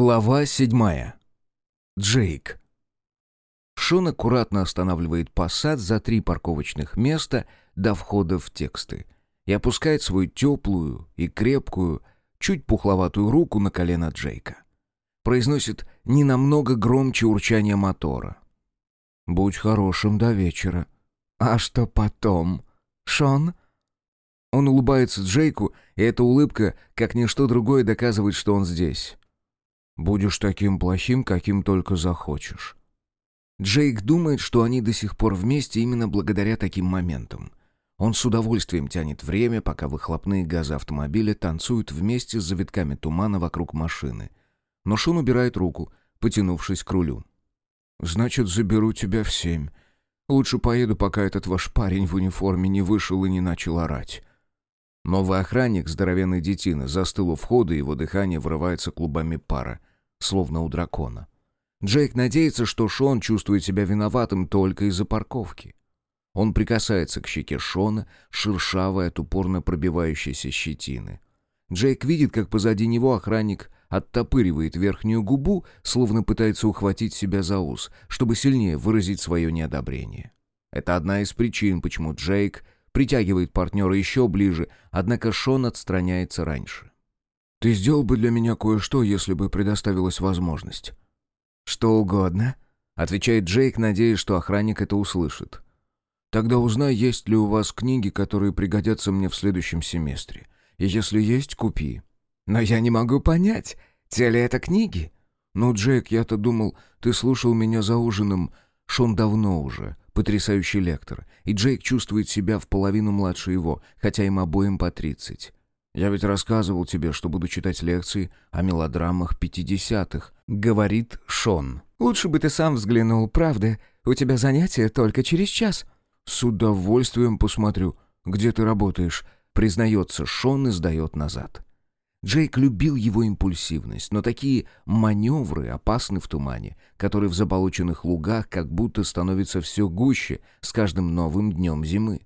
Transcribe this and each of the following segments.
Глава седьмая. Джейк. Шон аккуратно останавливает посад за три парковочных места до входа в тексты и опускает свою теплую и крепкую, чуть пухловатую руку на колено Джейка. Произносит ненамного громче урчания мотора. «Будь хорошим до вечера». «А что потом? Шон?» Он улыбается Джейку, и эта улыбка, как ничто другое, доказывает, что он здесь. Будешь таким плохим, каким только захочешь. Джейк думает, что они до сих пор вместе именно благодаря таким моментам. Он с удовольствием тянет время, пока выхлопные газы автомобиля танцуют вместе с завитками тумана вокруг машины. Но Шон убирает руку, потянувшись к рулю. «Значит, заберу тебя в семь. Лучше поеду, пока этот ваш парень в униформе не вышел и не начал орать». Новый охранник, здоровенный детина, застыл у входа, и его дыхание вырывается клубами пара словно у дракона. Джейк надеется, что Шон чувствует себя виноватым только из-за парковки. Он прикасается к щеке Шона, шершавой от упорно пробивающейся щетины. Джейк видит, как позади него охранник оттопыривает верхнюю губу, словно пытается ухватить себя за ус, чтобы сильнее выразить свое неодобрение. Это одна из причин, почему Джейк притягивает партнера еще ближе, однако Шон отстраняется раньше. Ты сделал бы для меня кое-что, если бы предоставилась возможность». «Что угодно», — отвечает Джейк, надеясь, что охранник это услышит. «Тогда узнай, есть ли у вас книги, которые пригодятся мне в следующем семестре. И если есть, купи». «Но я не могу понять, те ли это книги?» «Ну, Джейк, я-то думал, ты слушал меня за ужином. Шон давно уже, потрясающий лектор, и Джейк чувствует себя в половину младше его, хотя им обоим по тридцать. Я ведь рассказывал тебе, что буду читать лекции о мелодрамах пятидесятых», — говорит Шон. «Лучше бы ты сам взглянул, правда? У тебя занятия только через час». «С удовольствием посмотрю, где ты работаешь», — признается Шон и сдает назад. Джейк любил его импульсивность, но такие маневры опасны в тумане, который в заболоченных лугах как будто становится все гуще с каждым новым днем зимы.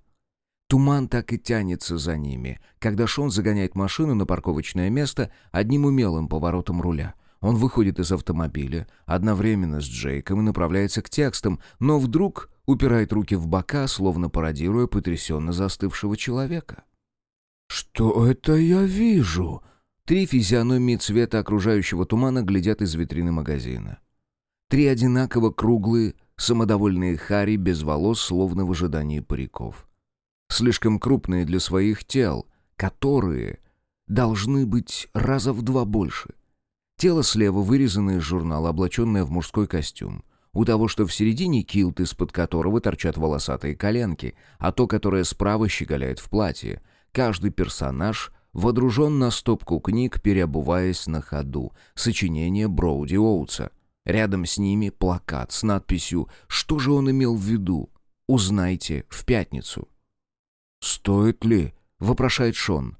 Туман так и тянется за ними, когда Шон загоняет машину на парковочное место одним умелым поворотом руля. Он выходит из автомобиля одновременно с Джейком и направляется к текстам, но вдруг упирает руки в бока, словно пародируя потрясенно застывшего человека. «Что это я вижу?» Три физиономии цвета окружающего тумана глядят из витрины магазина. Три одинаково круглые, самодовольные хари без волос, словно в ожидании париков слишком крупные для своих тел, которые должны быть раза в два больше. Тело слева вырезано из журнала, облаченное в мужской костюм. У того, что в середине килт, из-под которого торчат волосатые коленки, а то, которое справа щеголяет в платье. Каждый персонаж водружен на стопку книг, переобуваясь на ходу. Сочинение Броуди Оутса. Рядом с ними плакат с надписью «Что же он имел в виду?» «Узнайте в пятницу». «Стоит ли?» — вопрошает Шон.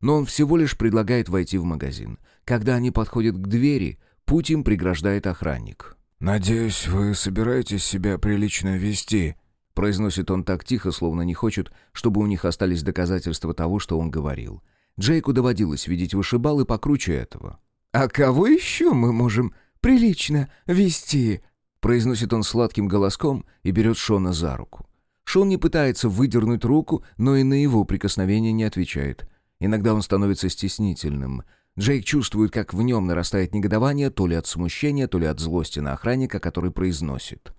Но он всего лишь предлагает войти в магазин. Когда они подходят к двери, путь им преграждает охранник. «Надеюсь, вы собираетесь себя прилично вести», — произносит он так тихо, словно не хочет, чтобы у них остались доказательства того, что он говорил. Джейку доводилось видеть вышибал и покруче этого. «А кого еще мы можем прилично вести?» произносит он сладким голоском и берет Шона за руку. Шон не пытается выдернуть руку, но и на его прикосновение не отвечает. Иногда он становится стеснительным. Джейк чувствует, как в нем нарастает негодование то ли от смущения, то ли от злости на охранника, который произносит.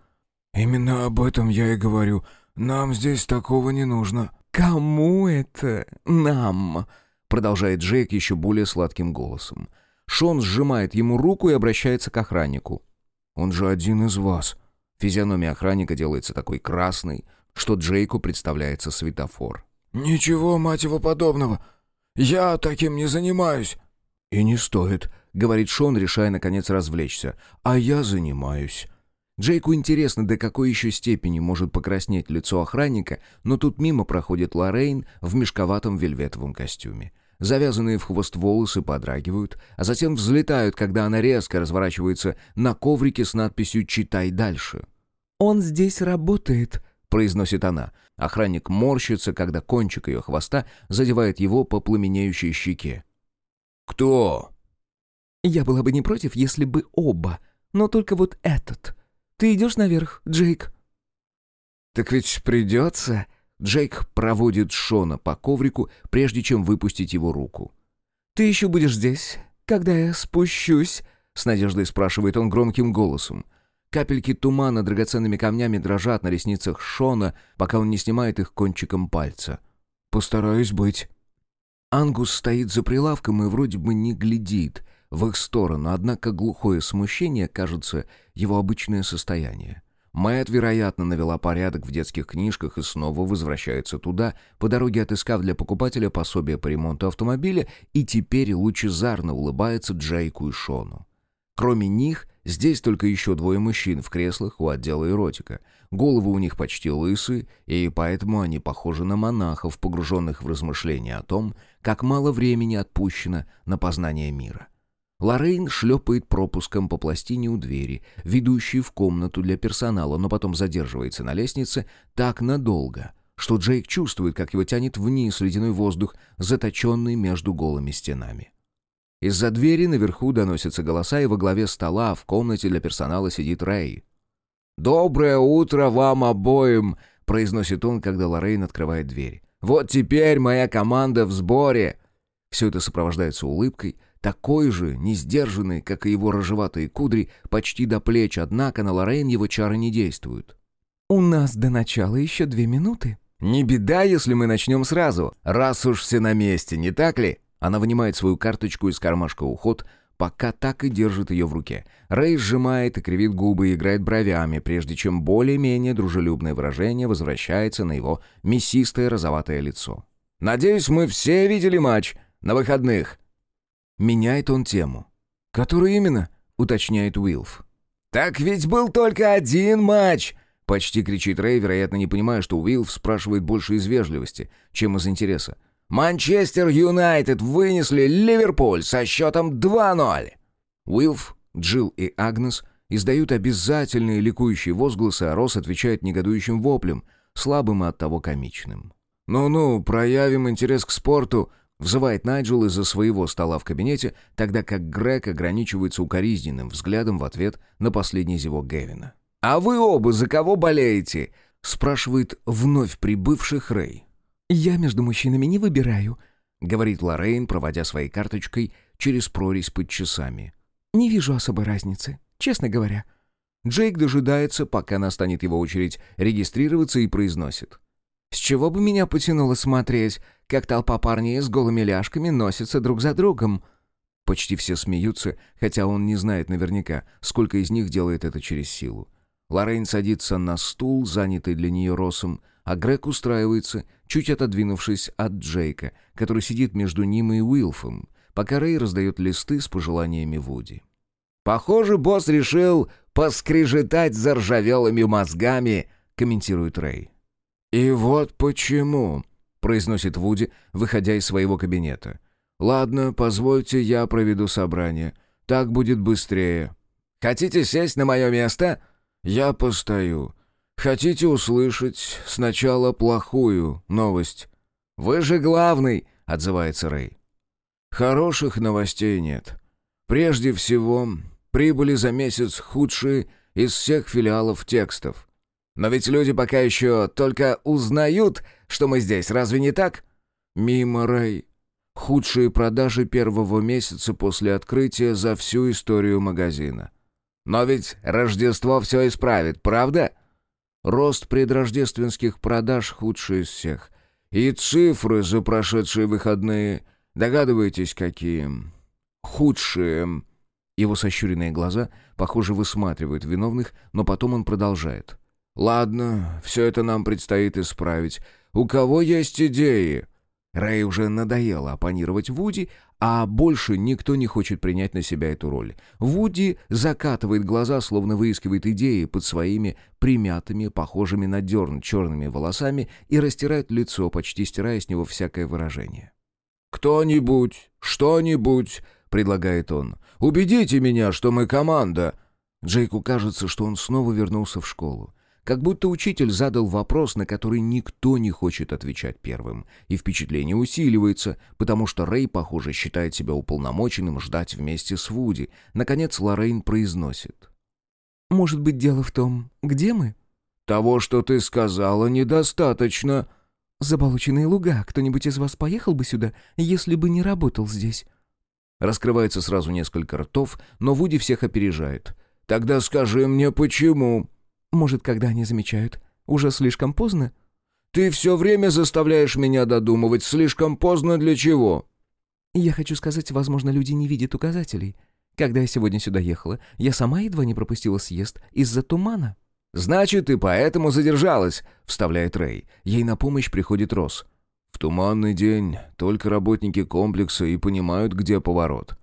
«Именно об этом я и говорю. Нам здесь такого не нужно». «Кому это? Нам?» Продолжает Джейк еще более сладким голосом. Шон сжимает ему руку и обращается к охраннику. «Он же один из вас». Физиономия охранника делается такой красной, что Джейку представляется светофор. «Ничего, мать его, подобного. Я таким не занимаюсь». «И не стоит», — говорит Шон, решая, наконец, развлечься. «А я занимаюсь». Джейку интересно, до какой еще степени может покраснеть лицо охранника, но тут мимо проходит Лоррейн в мешковатом вельветовом костюме. Завязанные в хвост волосы подрагивают, а затем взлетают, когда она резко разворачивается на коврике с надписью «Читай дальше». «Он здесь работает», — произносит она. Охранник морщится, когда кончик ее хвоста задевает его по пламенеющей щеке. «Кто?» Я была бы не против, если бы оба, но только вот этот. Ты идешь наверх, Джейк?» «Так ведь придется...» Джейк проводит Шона по коврику, прежде чем выпустить его руку. «Ты еще будешь здесь, когда я спущусь?» С надеждой спрашивает он громким голосом. Капельки тумана драгоценными камнями дрожат на ресницах Шона, пока он не снимает их кончиком пальца. «Постараюсь быть». Ангус стоит за прилавком и вроде бы не глядит в их сторону, однако глухое смущение, кажется, его обычное состояние. Мэтт, вероятно, навела порядок в детских книжках и снова возвращается туда, по дороге отыскав для покупателя пособие по ремонту автомобиля, и теперь лучезарно улыбается Джейку и Шону. Кроме них, здесь только еще двое мужчин в креслах у отдела эротика. Головы у них почти лысые, и поэтому они похожи на монахов, погруженных в размышления о том, как мало времени отпущено на познание мира. Лоррейн шлепает пропуском по пластине у двери, ведущей в комнату для персонала, но потом задерживается на лестнице так надолго, что Джейк чувствует, как его тянет вниз ледяной воздух, заточенный между голыми стенами. Из-за двери наверху доносятся голоса, и во главе стола в комнате для персонала сидит Рэй. «Доброе утро вам обоим!» — произносит он, когда Лоррейн открывает дверь. «Вот теперь моя команда в сборе!» Все это сопровождается улыбкой, такой же, несдержанный, как и его рыжеватые кудри, почти до плеч, однако на Лоррейн его чары не действуют. «У нас до начала еще две минуты». «Не беда, если мы начнем сразу, раз уж все на месте, не так ли?» Она вынимает свою карточку из кармашка уход, пока так и держит ее в руке. Рэй сжимает и кривит губы и играет бровями, прежде чем более-менее дружелюбное выражение возвращается на его мясистое розоватое лицо. «Надеюсь, мы все видели матч на выходных». Меняет он тему. «Который именно?» — уточняет Уилф. «Так ведь был только один матч!» — почти кричит Рэй, вероятно, не понимая, что Уилф спрашивает больше из вежливости, чем из интереса. «Манчестер Юнайтед вынесли Ливерпуль со счетом 2-0!» Уилф, Джилл и Агнес издают обязательные ликующие возгласы, а Росс отвечает негодующим воплем, слабым и оттого комичным. «Ну-ну, проявим интерес к спорту», Взывает Найджел из-за своего стола в кабинете, тогда как Грег ограничивается укоризненным взглядом в ответ на последний зевок Гевина. «А вы оба за кого болеете?» — спрашивает вновь прибывших Рэй. «Я между мужчинами не выбираю», — говорит Лоррейн, проводя своей карточкой через прорезь под часами. «Не вижу особой разницы, честно говоря». Джейк дожидается, пока настанет его очередь регистрироваться и произносит. «С чего бы меня потянуло смотреть, как толпа парней с голыми ляжками носится друг за другом?» Почти все смеются, хотя он не знает наверняка, сколько из них делает это через силу. Лоррейн садится на стул, занятый для нее росом, а Грег устраивается, чуть отодвинувшись от Джейка, который сидит между ним и Уилфом, пока Рэй раздает листы с пожеланиями Вуди. «Похоже, босс решил поскрежетать заржавелыми мозгами», — комментирует Рэй. «И вот почему», — произносит Вуди, выходя из своего кабинета. «Ладно, позвольте, я проведу собрание. Так будет быстрее». «Хотите сесть на мое место?» «Я постою. Хотите услышать сначала плохую новость?» «Вы же главный», — отзывается Рэй. «Хороших новостей нет. Прежде всего, прибыли за месяц худшие из всех филиалов текстов. Но ведь люди пока еще только узнают, что мы здесь, разве не так? Мимо, Рэй. Худшие продажи первого месяца после открытия за всю историю магазина. Но ведь Рождество все исправит, правда? Рост предрождественских продаж худший из всех. И цифры за прошедшие выходные, догадываетесь, какие? Худшие. Его сощуренные глаза, похоже, высматривают виновных, но потом он продолжает. «Ладно, все это нам предстоит исправить. У кого есть идеи?» Рэй уже надоело оппонировать Вуди, а больше никто не хочет принять на себя эту роль. Вуди закатывает глаза, словно выискивает идеи под своими примятыми, похожими на дерн черными волосами и растирает лицо, почти стирая с него всякое выражение. «Кто-нибудь, что-нибудь», — предлагает он, — «убедите меня, что мы команда». Джейку кажется, что он снова вернулся в школу. Как будто учитель задал вопрос, на который никто не хочет отвечать первым. И впечатление усиливается, потому что Рэй, похоже, считает себя уполномоченным ждать вместе с Вуди. Наконец Лоррейн произносит. «Может быть, дело в том, где мы?» «Того, что ты сказала, недостаточно». «Заболоченные луга. Кто-нибудь из вас поехал бы сюда, если бы не работал здесь?» Раскрывается сразу несколько ртов, но Вуди всех опережает. «Тогда скажи мне, почему?» «Может, когда они замечают? Уже слишком поздно?» «Ты все время заставляешь меня додумывать. Слишком поздно для чего?» «Я хочу сказать, возможно, люди не видят указателей. Когда я сегодня сюда ехала, я сама едва не пропустила съезд из-за тумана». «Значит, ты поэтому задержалась», — вставляет Рэй. Ей на помощь приходит Росс. В туманный день только работники комплекса и понимают, где поворот.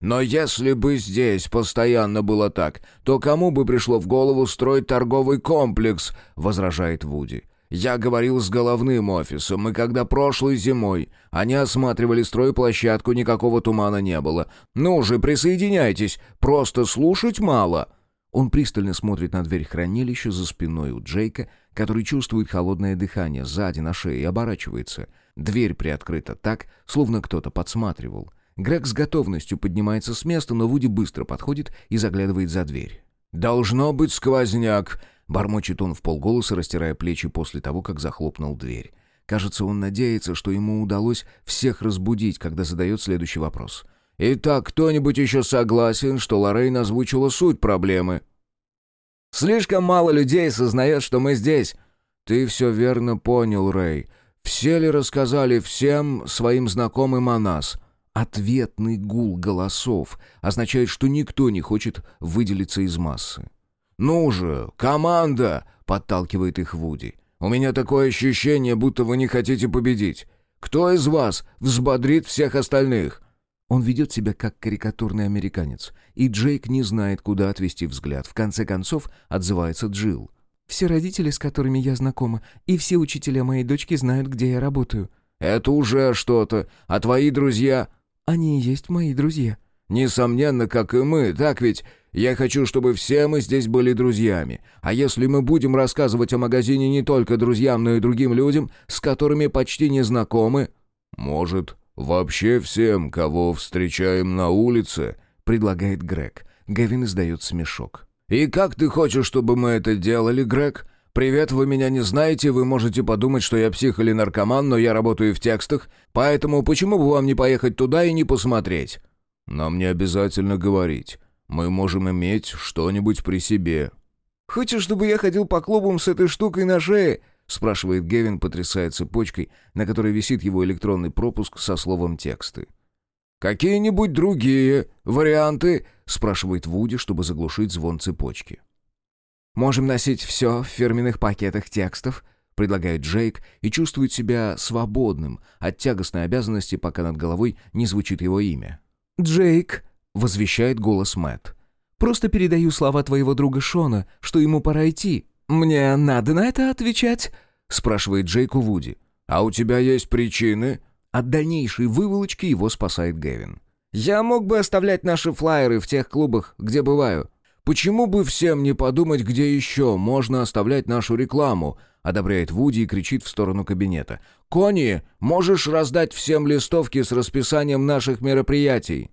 Но если бы здесь постоянно было так, то кому бы пришло в голову строить торговый комплекс, возражает Вуди. Я говорил с головным офисом, и когда прошлой зимой они осматривали стройплощадку, никакого тумана не было. Ну же, присоединяйтесь, просто слушать мало. Он пристально смотрит на дверь хранилища за спиной у Джейка, который чувствует холодное дыхание сзади на шее и оборачивается. Дверь приоткрыта так, словно кто-то подсматривал. Грег с готовностью поднимается с места, но Вуди быстро подходит и заглядывает за дверь. «Должно быть сквозняк», — бормочет он в полголоса, растирая плечи после того, как захлопнул дверь. Кажется, он надеется, что ему удалось всех разбудить, когда задает следующий вопрос. «Итак, кто-нибудь еще согласен, что Лоррейн озвучила суть проблемы?» Слишком мало людей сознает, что мы здесь. Ты все верно понял, Рэй. Все ли рассказали всем своим знакомым о нас? Ответный гул голосов означает, что никто не хочет выделиться из массы. «Ну же, команда!» — подталкивает их Вуди. «У меня такое ощущение, будто вы не хотите победить. Кто из вас взбодрит всех остальных?» Он ведет себя как карикатурный американец, и Джейк не знает, куда отвести взгляд. В конце концов, отзывается Джилл. «Все родители, с которыми я знакома, и все учителя моей дочки знают, где я работаю». «Это уже что-то. А твои друзья...» «Они и есть мои друзья». «Несомненно, как и мы, так ведь? Я хочу, чтобы все мы здесь были друзьями. А если мы будем рассказывать о магазине не только друзьям, но и другим людям, с которыми почти не знакомы...» «Может, «Вообще всем, кого встречаем на улице», — предлагает Грег. Гевин издает смешок. «И как ты хочешь, чтобы мы это делали, Грег? Привет, вы меня не знаете, вы можете подумать, что я псих или наркоман, но я работаю в текстах, поэтому почему бы вам не поехать туда и не посмотреть?» «Нам не обязательно говорить. Мы можем иметь что-нибудь при себе». «Хочешь, чтобы я ходил по клубам с этой штукой на шее?» спрашивает Гевин, потрясая цепочкой, на которой висит его электронный пропуск со словом «тексты». «Какие-нибудь другие варианты?» — спрашивает Вуди, чтобы заглушить звон цепочки. «Можем носить все в фирменных пакетах текстов», — предлагает Джейк и чувствует себя свободным от тягостной обязанности, пока над головой не звучит его имя. «Джейк», — возвещает голос Мэтт. «Просто передаю слова твоего друга Шона, что ему пора идти». «Мне надо на это отвечать?» — спрашивает Джейку Вуди. «А у тебя есть причины?» От дальнейшей выволочки его спасает Гевин. «Я мог бы оставлять наши флаеры в тех клубах, где бываю». «Почему бы всем не подумать, где еще можно оставлять нашу рекламу?» — одобряет Вуди и кричит в сторону кабинета. «Кони, можешь раздать всем листовки с расписанием наших мероприятий?»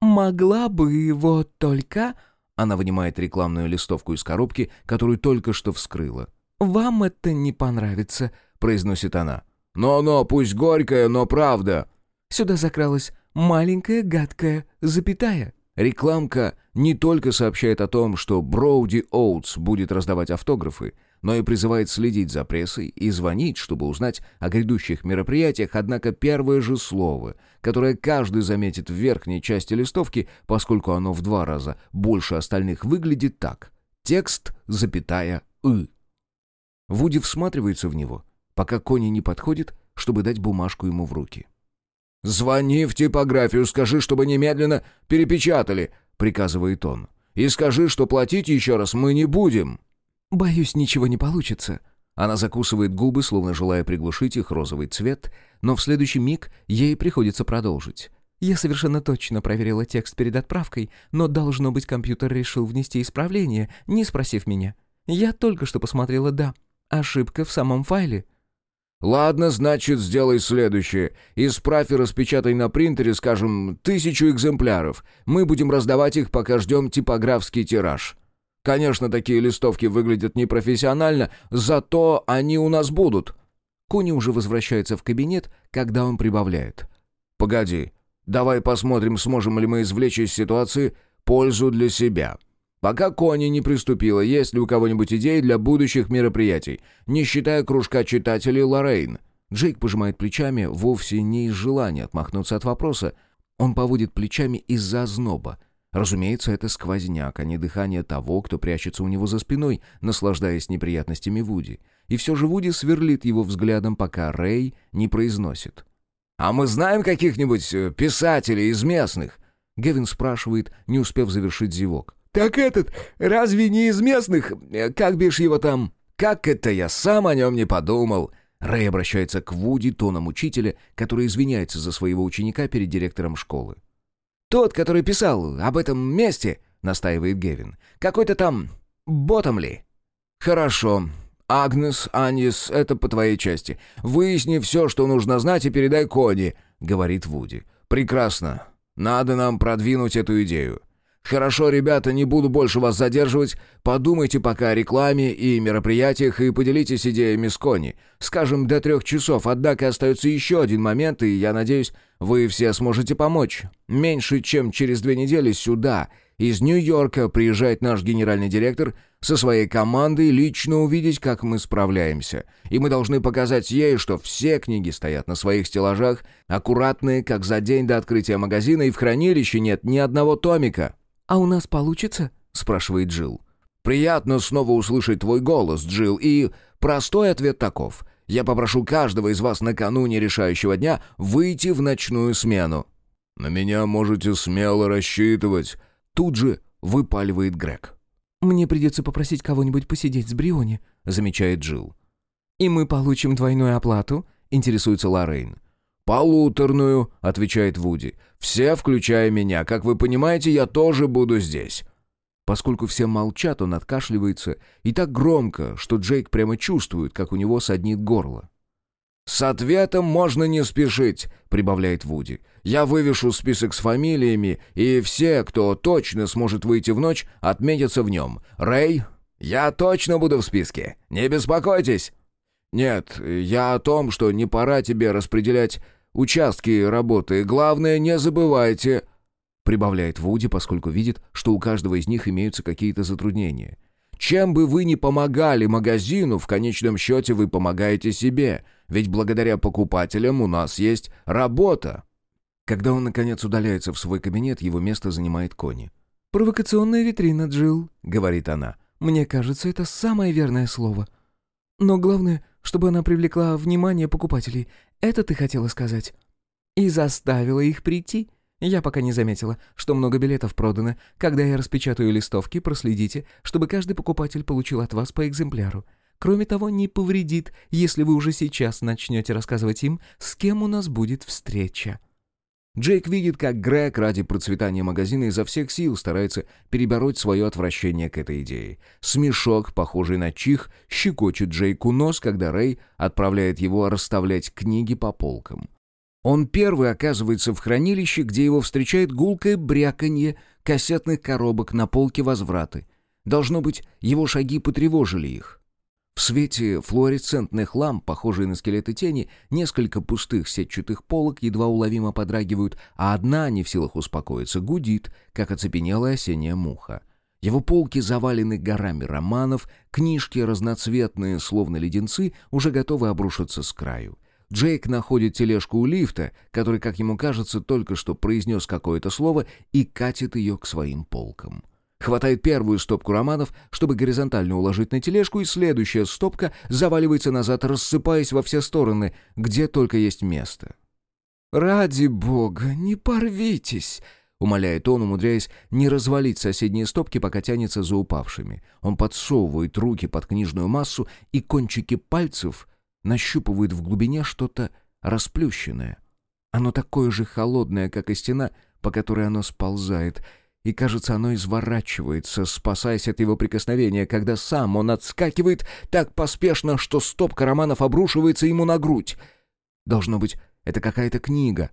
«Могла бы, вот только...» Она вынимает рекламную листовку из коробки, которую только что вскрыла. «Вам это не понравится», — произносит она. «Но-но, пусть горькая, но правда». Сюда закралась маленькая гадкая запятая. Рекламка не только сообщает о том, что Броуди Оутс будет раздавать автографы, но и призывает следить за прессой и звонить, чтобы узнать о грядущих мероприятиях, однако первое же слово, которое каждый заметит в верхней части листовки, поскольку оно в два раза больше остальных, выглядит так. Текст, запятая, «ы». Вуди всматривается в него, пока Кони не подходит, чтобы дать бумажку ему в руки. «Звони в типографию, скажи, чтобы немедленно перепечатали», — приказывает он. «И скажи, что платить еще раз мы не будем». «Боюсь, ничего не получится». Она закусывает губы, словно желая приглушить их розовый цвет, но в следующий миг ей приходится продолжить. «Я совершенно точно проверила текст перед отправкой, но, должно быть, компьютер решил внести исправление, не спросив меня. Я только что посмотрела «да». Ошибка в самом файле». «Ладно, значит, сделай следующее. Исправь и распечатай на принтере, скажем, тысячу экземпляров. Мы будем раздавать их, пока ждем типографский тираж. Конечно, такие листовки выглядят непрофессионально, зато они у нас будут». Кони уже возвращается в кабинет, когда он прибавляет. «Погоди, давай посмотрим, сможем ли мы извлечь из ситуации пользу для себя». Пока Кони не приступила, есть ли у кого-нибудь идеи для будущих мероприятий, не считая кружка читателей Лоррейн? Джейк пожимает плечами вовсе не из желания отмахнуться от вопроса. Он поводит плечами из-за зноба. Разумеется, это сквозняк, а не дыхание того, кто прячется у него за спиной, наслаждаясь неприятностями Вуди. И все же Вуди сверлит его взглядом, пока Рэй не произносит. «А мы знаем каких-нибудь э, писателей из местных?» Гевин спрашивает, не успев завершить зевок. «Так этот, разве не из местных? Э, как бишь его там?» «Как это я сам о нем не подумал?» Рэй обращается к Вуди тоном учителя, который извиняется за своего ученика перед директором школы. «Тот, который писал об этом месте», — настаивает Гевин. «Какой-то там Ботомли». «Хорошо. Агнес, Анис, это по твоей части. Выясни все, что нужно знать, и передай Коди», — говорит Вуди. «Прекрасно. Надо нам продвинуть эту идею. «Хорошо, ребята, не буду больше вас задерживать. Подумайте пока о рекламе и мероприятиях и поделитесь идеями с Кони. Скажем, до трех часов, однако остается еще один момент, и я надеюсь, вы все сможете помочь. Меньше чем через две недели сюда, из Нью-Йорка, приезжает наш генеральный директор со своей командой лично увидеть, как мы справляемся. И мы должны показать ей, что все книги стоят на своих стеллажах, аккуратные, как за день до открытия магазина, и в хранилище нет ни одного томика». «А у нас получится?» — спрашивает Джилл. «Приятно снова услышать твой голос, Джилл, и простой ответ таков. Я попрошу каждого из вас накануне решающего дня выйти в ночную смену». «На меня можете смело рассчитывать», — тут же выпаливает Грег. «Мне придется попросить кого-нибудь посидеть с Бриони», — замечает Джилл. «И мы получим двойную оплату?» — интересуется Лоррейн. «Полуторную», — отвечает Вуди. «Все, включая меня. Как вы понимаете, я тоже буду здесь». Поскольку все молчат, он откашливается и так громко, что Джейк прямо чувствует, как у него саднит горло. «С ответом можно не спешить», — прибавляет Вуди. «Я вывешу список с фамилиями, и все, кто точно сможет выйти в ночь, отметятся в нем. Рэй, я точно буду в списке. Не беспокойтесь». «Нет, я о том, что не пора тебе распределять участки работы. Главное, не забывайте...» Прибавляет Вуди, поскольку видит, что у каждого из них имеются какие-то затруднения. «Чем бы вы ни помогали магазину, в конечном счете вы помогаете себе, ведь благодаря покупателям у нас есть работа». Когда он, наконец, удаляется в свой кабинет, его место занимает Кони. «Провокационная витрина, Джилл», — говорит она. «Мне кажется, это самое верное слово. Но главное, чтобы она привлекла внимание покупателей. Это ты хотела сказать?» «И заставила их прийти?» «Я пока не заметила, что много билетов продано. Когда я распечатаю листовки, проследите, чтобы каждый покупатель получил от вас по экземпляру. Кроме того, не повредит, если вы уже сейчас начнете рассказывать им, с кем у нас будет встреча». Джейк видит, как Грег ради процветания магазина изо всех сил старается перебороть свое отвращение к этой идее. Смешок, похожий на чих, щекочет Джейку нос, когда Рэй отправляет его расставлять книги по полкам. Он первый оказывается в хранилище, где его встречает гулкое бряканье кассетных коробок на полке возвраты. Должно быть, его шаги потревожили их. В свете флуоресцентных ламп, похожие на скелеты тени, несколько пустых сетчатых полок едва уловимо подрагивают, а одна, не в силах успокоиться, гудит, как оцепенелая осенняя муха. Его полки завалены горами романов, книжки разноцветные, словно леденцы, уже готовы обрушиться с краю. Джейк находит тележку у лифта, который, как ему кажется, только что произнес какое-то слово и катит ее к своим полкам. Хватает первую стопку романов, чтобы горизонтально уложить на тележку, и следующая стопка заваливается назад, рассыпаясь во все стороны, где только есть место. «Ради бога, не порвитесь!» — умоляет он, умудряясь не развалить соседние стопки, пока тянется за упавшими. Он подсовывает руки под книжную массу, и кончики пальцев нащупывают в глубине что-то расплющенное. Оно такое же холодное, как и стена, по которой оно сползает — и, кажется, оно изворачивается, спасаясь от его прикосновения, когда сам он отскакивает так поспешно, что стопка романов обрушивается ему на грудь. Должно быть, это какая-то книга.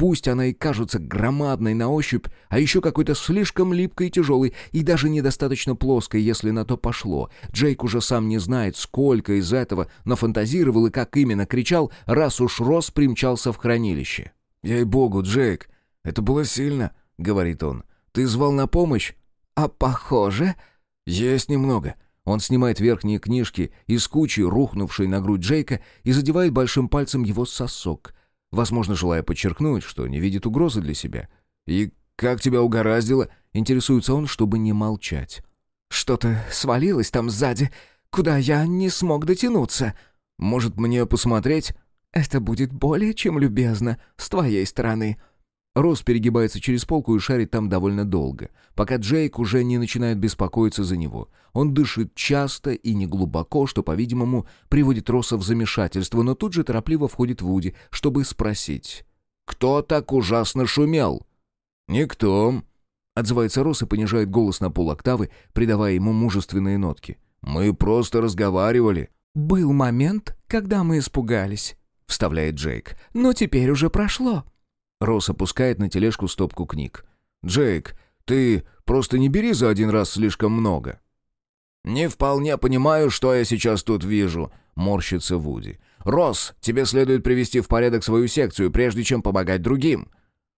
Пусть она и кажется громадной на ощупь, а еще какой-то слишком липкой и тяжелой, и даже недостаточно плоской, если на то пошло. Джейк уже сам не знает, сколько из этого нафантазировал и как именно кричал, раз уж Рос примчался в хранилище. «Ей-богу, Джейк, это было сильно», — говорит он. «Ты звал на помощь?» «А похоже...» «Есть немного». Он снимает верхние книжки из кучи, рухнувшей на грудь Джейка, и задевает большим пальцем его сосок — возможно, желая подчеркнуть, что не видит угрозы для себя. «И как тебя угораздило?» — интересуется он, чтобы не молчать. «Что-то свалилось там сзади, куда я не смог дотянуться. Может, мне посмотреть?» «Это будет более чем любезно с твоей стороны», Рос перегибается через полку и шарит там довольно долго, пока Джейк уже не начинает беспокоиться за него. Он дышит часто и неглубоко, что, по-видимому, приводит Роса в замешательство, но тут же торопливо входит в Уди, чтобы спросить. «Кто так ужасно шумел?» «Никто», — отзывается Рос и понижает голос на полоктавы, придавая ему мужественные нотки. «Мы просто разговаривали». «Был момент, когда мы испугались», — вставляет Джейк. «Но теперь уже прошло». Росс опускает на тележку стопку книг. «Джейк, ты просто не бери за один раз слишком много». «Не вполне понимаю, что я сейчас тут вижу», — морщится Вуди. «Росс, тебе следует привести в порядок свою секцию, прежде чем помогать другим».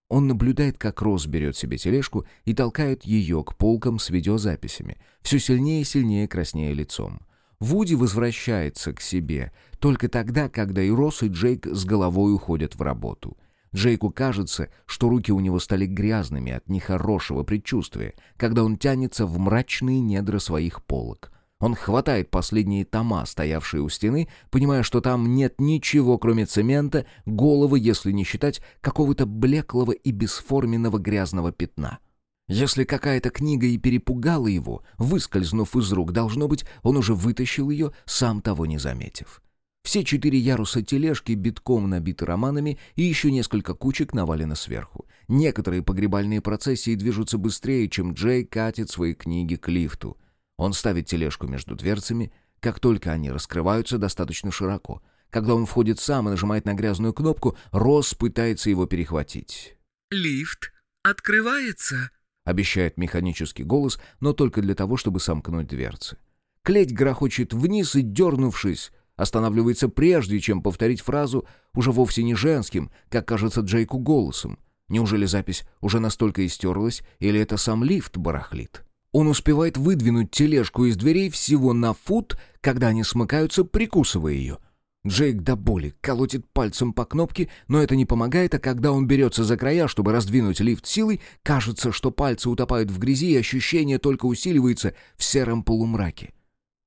Он наблюдает, как Росс берет себе тележку и толкает ее к полкам с видеозаписями, все сильнее и сильнее краснея лицом. Вуди возвращается к себе только тогда, когда и Росс, и Джейк с головой уходят в работу. Джейку кажется, что руки у него стали грязными от нехорошего предчувствия, когда он тянется в мрачные недра своих полок. Он хватает последние тома, стоявшие у стены, понимая, что там нет ничего, кроме цемента, головы, если не считать какого-то блеклого и бесформенного грязного пятна. Если какая-то книга и перепугала его, выскользнув из рук, должно быть, он уже вытащил ее, сам того не заметив. Все четыре яруса тележки битком набиты романами и еще несколько кучек навалено сверху. Некоторые погребальные процессии движутся быстрее, чем Джей катит свои книги к лифту. Он ставит тележку между дверцами, как только они раскрываются достаточно широко. Когда он входит сам и нажимает на грязную кнопку, Росс пытается его перехватить. «Лифт открывается», — обещает механический голос, но только для того, чтобы сомкнуть дверцы. Клеть грохочет вниз и, дернувшись, Останавливается прежде, чем повторить фразу уже вовсе не женским, как кажется Джейку голосом. Неужели запись уже настолько истерлась, или это сам лифт барахлит? Он успевает выдвинуть тележку из дверей всего на фут, когда они смыкаются, прикусывая ее. Джейк до боли колотит пальцем по кнопке, но это не помогает, а когда он берется за края, чтобы раздвинуть лифт силой, кажется, что пальцы утопают в грязи, и ощущение только усиливается в сером полумраке.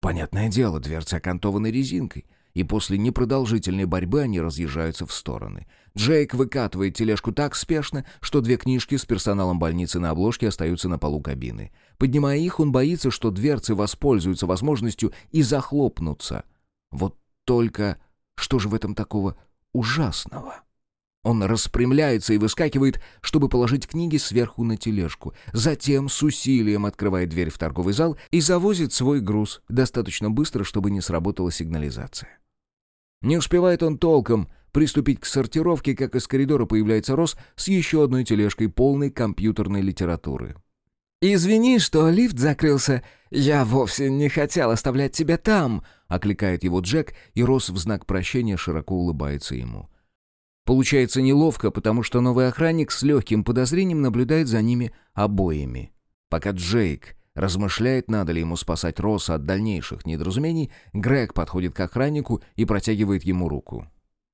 Понятное дело, дверцы окантованы резинкой, и после непродолжительной борьбы они разъезжаются в стороны. Джейк выкатывает тележку так спешно, что две книжки с персоналом больницы на обложке остаются на полу кабины. Поднимая их, он боится, что дверцы воспользуются возможностью и захлопнутся. Вот только что же в этом такого ужасного? Он распрямляется и выскакивает, чтобы положить книги сверху на тележку. Затем с усилием открывает дверь в торговый зал и завозит свой груз достаточно быстро, чтобы не сработала сигнализация. Не успевает он толком приступить к сортировке, как из коридора появляется Рос с еще одной тележкой полной компьютерной литературы. «Извини, что лифт закрылся. Я вовсе не хотел оставлять тебя там», — окликает его Джек, и Рос в знак прощения широко улыбается ему. Получается неловко, потому что новый охранник с легким подозрением наблюдает за ними обоими. Пока Джейк размышляет, надо ли ему спасать Росса от дальнейших недоразумений, Грег подходит к охраннику и протягивает ему руку.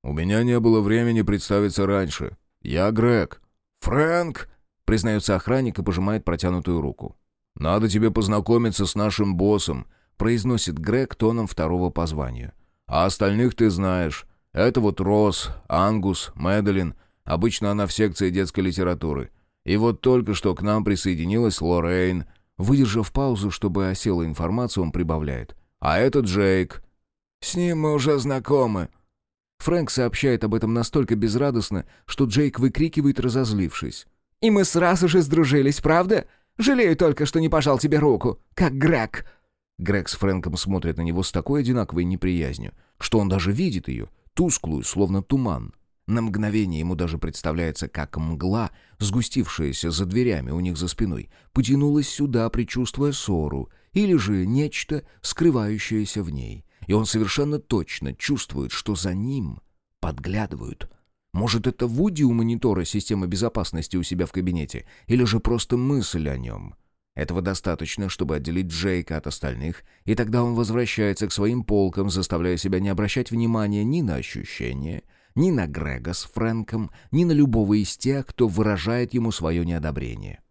«У меня не было времени представиться раньше. Я Грег». «Фрэнк!» — признается охранник и пожимает протянутую руку. «Надо тебе познакомиться с нашим боссом», — произносит Грег тоном второго по званию. «А остальных ты знаешь. Это вот Росс, Ангус, Мэдалин. Обычно она в секции детской литературы. И вот только что к нам присоединилась Лоррейн. Выдержав паузу, чтобы осела информация, он прибавляет. А это Джейк. С ним мы уже знакомы. Фрэнк сообщает об этом настолько безрадостно, что Джейк выкрикивает, разозлившись. «И мы сразу же сдружились, правда? Жалею только, что не пожал тебе руку, как Грег». Грег с Фрэнком смотрят на него с такой одинаковой неприязнью, что он даже видит ее, тусклую, словно туман. На мгновение ему даже представляется, как мгла, сгустившаяся за дверями у них за спиной, потянулась сюда, предчувствуя ссору, или же нечто, скрывающееся в ней. И он совершенно точно чувствует, что за ним подглядывают. Может, это Вуди у монитора системы безопасности у себя в кабинете, или же просто мысль о нем. Этого достаточно, чтобы отделить Джейка от остальных, и тогда он возвращается к своим полкам, заставляя себя не обращать внимания ни на ощущения, ни на Грега с Фрэнком, ни на любого из тех, кто выражает ему свое неодобрение.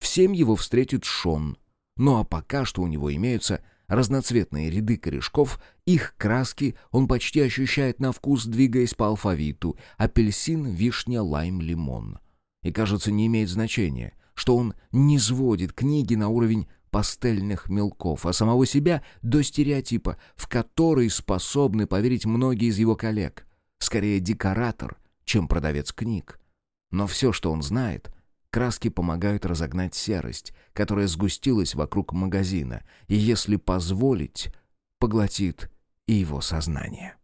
Всем его встретит Шон, ну а пока что у него имеются разноцветные ряды корешков, их краски он почти ощущает на вкус, двигаясь по алфавиту апельсин, вишня, лайм, лимон. И, кажется, не имеет значения, что он не сводит книги на уровень пастельных мелков, а самого себя до стереотипа, в который способны поверить многие из его коллег. Скорее декоратор, чем продавец книг. Но все, что он знает, краски помогают разогнать серость, которая сгустилась вокруг магазина, и, если позволить, поглотит и его сознание.